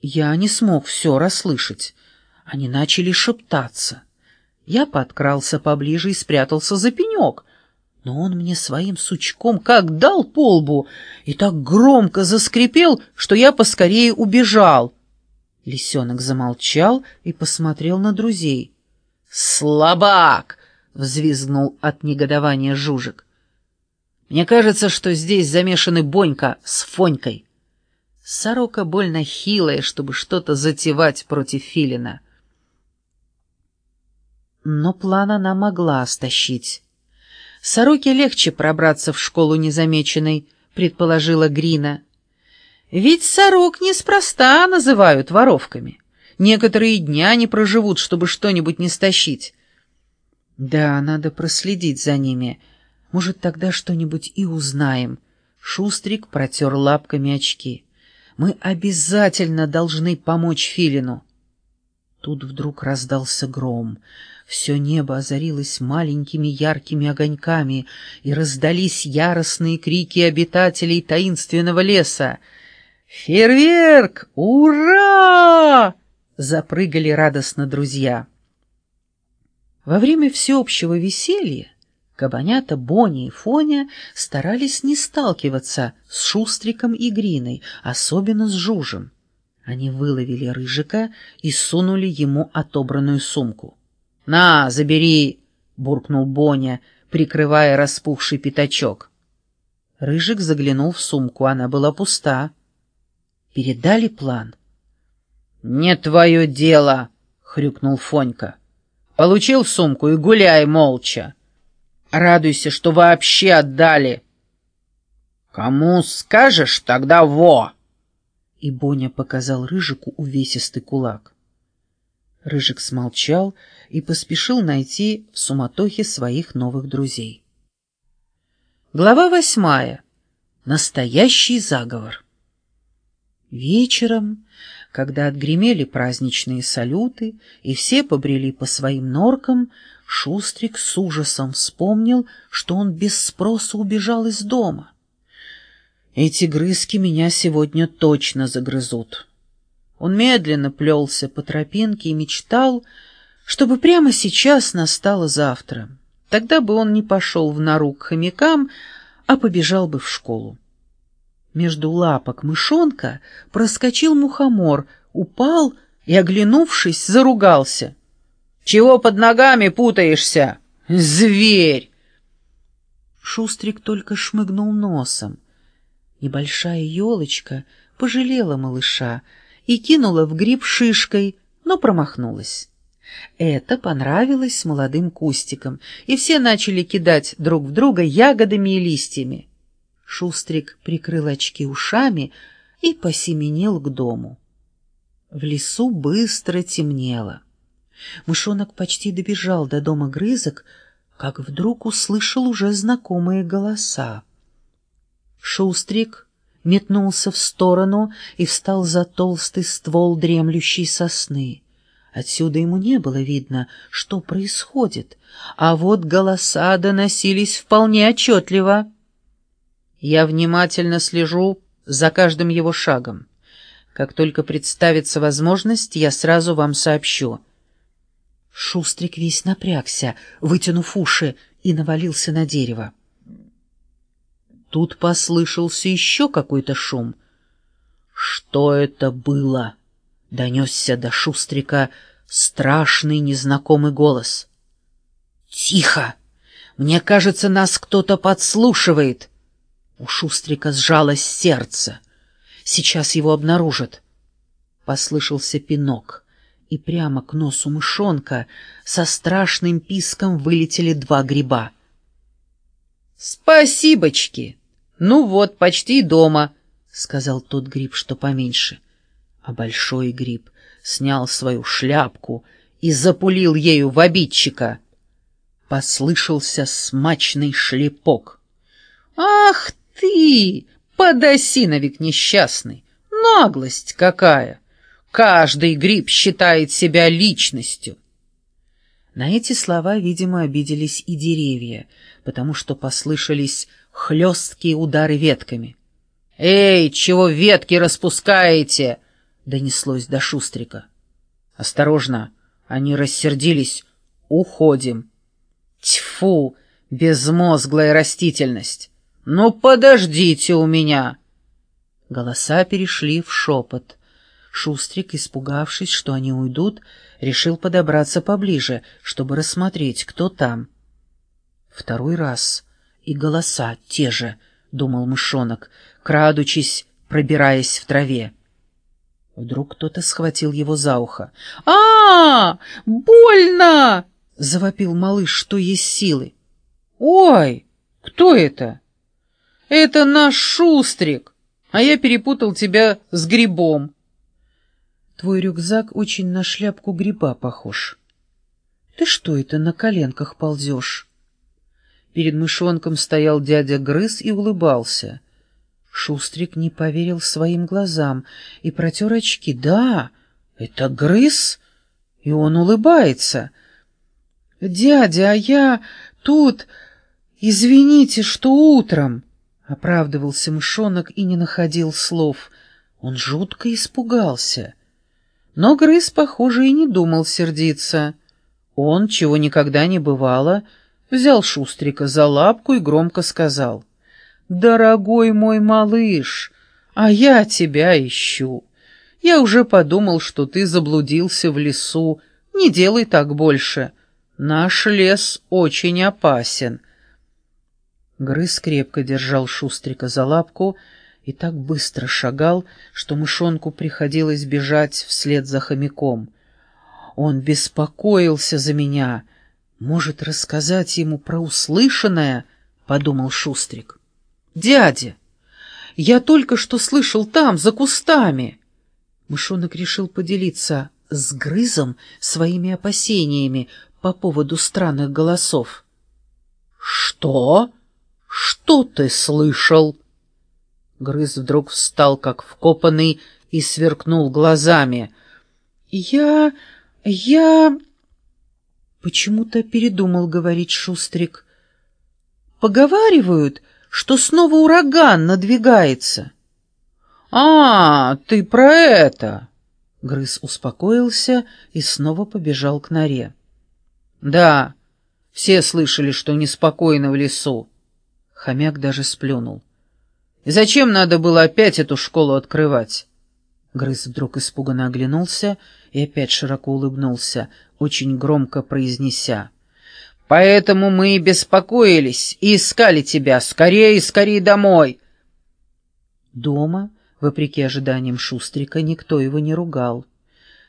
Я не смог все расслышать. Они начали шептаться. Я подкрался поближе и спрятался за пенек. Но он мне своим сучком как дал по лбу и так громко заскрипел, что я поскорее убежал. Лисенок замолчал и посмотрел на друзей. «Слабак!» — взвизгнул от негодования Жужик. «Мне кажется, что здесь замешаны Бонька с Фонькой». Сорока больно хилая, чтобы что-то затевать против Филина. Но план она могла стащить. Сороке легче пробраться в школу незамеченной, предположила Грина. Ведь сорок неспроста называют воровками. Некоторые дня не проживут, чтобы что-нибудь не стащить. Да, надо проследить за ними. Может, тогда что-нибудь и узнаем. Шустрик протер лапками очки. Мы обязательно должны помочь Филину. Тут вдруг раздался гром. Все небо озарилось маленькими яркими огоньками, и раздались яростные крики обитателей таинственного леса. «Фейерверк! Ура!» — запрыгали радостно друзья. Во время всеобщего веселья Кабанята Бонни и Фоня старались не сталкиваться с Шустриком и Гриной, особенно с Жужем. Они выловили Рыжика и сунули ему отобранную сумку. «На, забери!» — буркнул Боня, прикрывая распухший пятачок. Рыжик заглянул в сумку, она была пуста. Передали план. «Не твое дело!» — хрюкнул Фонька. «Получил сумку и гуляй молча!» Радуйся, что вообще отдали. Кому скажешь, тогда во. И Боня показал Рыжику увесистый кулак. Рыжик смолчал и поспешил найти в суматохе своих новых друзей. Глава восьмая. Настоящий заговор. Вечером, когда отгремели праздничные салюты и все побрели по своим норкам, Шустрик с ужасом вспомнил, что он без спроса убежал из дома. «Эти грызки меня сегодня точно загрызут». Он медленно плелся по тропинке и мечтал, чтобы прямо сейчас настало завтра. Тогда бы он не пошел в нору к хомякам, а побежал бы в школу. Между лапок мышонка проскочил мухомор, упал и, оглянувшись, заругался. Чего под ногами путаешься? Зверь!» Шустрик только шмыгнул носом. Небольшая елочка пожалела малыша и кинула в гриб шишкой, но промахнулась. Это понравилось молодым кустикам, и все начали кидать друг в друга ягодами и листьями. Шустрик прикрыл очки ушами и посеменил к дому. В лесу быстро темнело. Мышонок почти добежал до дома грызок, как вдруг услышал уже знакомые голоса. Шустрик метнулся в сторону и встал за толстый ствол дремлющей сосны. Отсюда ему не было видно, что происходит, а вот голоса доносились вполне отчетливо. Я внимательно слежу за каждым его шагом. Как только представится возможность, я сразу вам сообщу — Шустрик весь напрягся, вытянув уши, и навалился на дерево. Тут послышался еще какой-то шум. «Что это было?» — донесся до Шустрика страшный незнакомый голос. «Тихо! Мне кажется, нас кто-то подслушивает!» У Шустрика сжалось сердце. Сейчас его обнаружат. Послышался пинок и прямо к носу мышонка со страшным писком вылетели два гриба. «Спасибочки! Ну вот, почти дома», — сказал тот гриб, что поменьше. А большой гриб снял свою шляпку и запулил ею в обидчика. Послышался смачный шлепок. «Ах ты, подосиновик несчастный! Наглость какая!» Каждый гриб считает себя личностью. На эти слова, видимо, обиделись и деревья, потому что послышались хлесткие удары ветками. «Эй, чего ветки распускаете?» — донеслось до Шустрика. «Осторожно! Они рассердились! Уходим!» «Тьфу! Безмозглая растительность! Ну, подождите у меня!» Голоса перешли в шепот. Шустрик, испугавшись, что они уйдут, решил подобраться поближе, чтобы рассмотреть, кто там. Второй раз. И голоса те же, — думал мышонок, крадучись, пробираясь в траве. Вдруг кто-то схватил его за ухо. а, -а, Больно! — завопил малыш, что есть силы. «Ой, кто это?» «Это наш Шустрик, а я перепутал тебя с грибом». Твой рюкзак очень на шляпку гриба похож. Ты что это на коленках ползешь? Перед мышонком стоял дядя Грыз и улыбался. Шустрик не поверил своим глазам и протер очки. Да, это Грыз, и он улыбается. «Дядя, а я тут... Извините, что утром...» Оправдывался мышонок и не находил слов. Он жутко испугался. Но Грыз, похоже, и не думал сердиться. Он, чего никогда не бывало, взял Шустрика за лапку и громко сказал. «Дорогой мой малыш, а я тебя ищу. Я уже подумал, что ты заблудился в лесу. Не делай так больше. Наш лес очень опасен». Грыз крепко держал Шустрика за лапку и так быстро шагал, что мышонку приходилось бежать вслед за хомяком. Он беспокоился за меня. Может, рассказать ему про услышанное, — подумал Шустрик. «Дядя, я только что слышал там, за кустами!» Мышонок решил поделиться с Грызом своими опасениями по поводу странных голосов. «Что? Что ты слышал?» Грыз вдруг встал, как вкопанный, и сверкнул глазами. «Я... я...» Почему-то передумал говорить Шустрик. «Поговаривают, что снова ураган надвигается». «А, ты про это!» Грыз успокоился и снова побежал к норе. «Да, все слышали, что неспокойно в лесу». Хомяк даже сплюнул. Зачем надо было опять эту школу открывать? Грыз вдруг испуганно оглянулся и опять широко улыбнулся, очень громко произнеся. «Поэтому мы и беспокоились и искали тебя. Скорее, скорее домой!» Дома, вопреки ожиданиям Шустрика, никто его не ругал.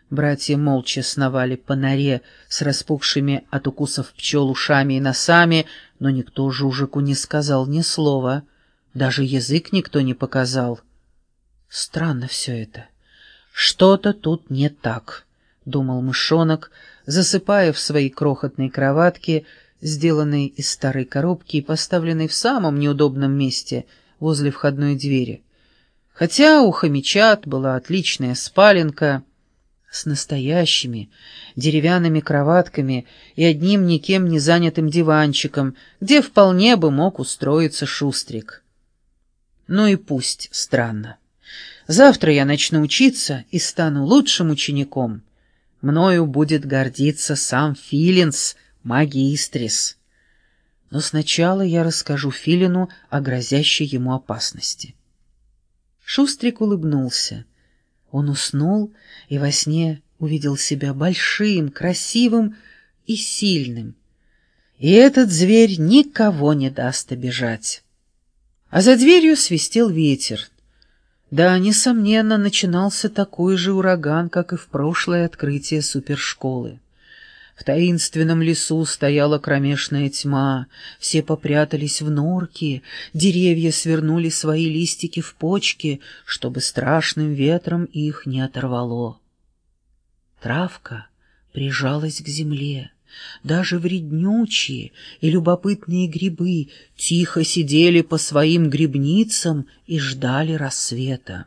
Братья молча сновали по норе с распухшими от укусов пчел ушами и носами, но никто жужику не сказал ни слова — даже язык никто не показал. Странно все это. Что-то тут не так, — думал мышонок, засыпая в своей крохотной кроватке, сделанной из старой коробки и поставленной в самом неудобном месте, возле входной двери. Хотя у хомячат была отличная спаленка с настоящими деревянными кроватками и одним никем не занятым диванчиком, где вполне бы мог устроиться шустрик. Ну и пусть странно. Завтра я начну учиться и стану лучшим учеником. Мною будет гордиться сам Филинс, магистрис. Но сначала я расскажу Филину о грозящей ему опасности. Шустрик улыбнулся. Он уснул и во сне увидел себя большим, красивым и сильным. И этот зверь никого не даст обижать. А за дверью свистел ветер. Да, несомненно, начинался такой же ураган, как и в прошлое открытие супершколы. В таинственном лесу стояла кромешная тьма, все попрятались в норки, деревья свернули свои листики в почки, чтобы страшным ветром их не оторвало. Травка прижалась к земле. Даже вреднючие и любопытные грибы тихо сидели по своим грибницам и ждали рассвета.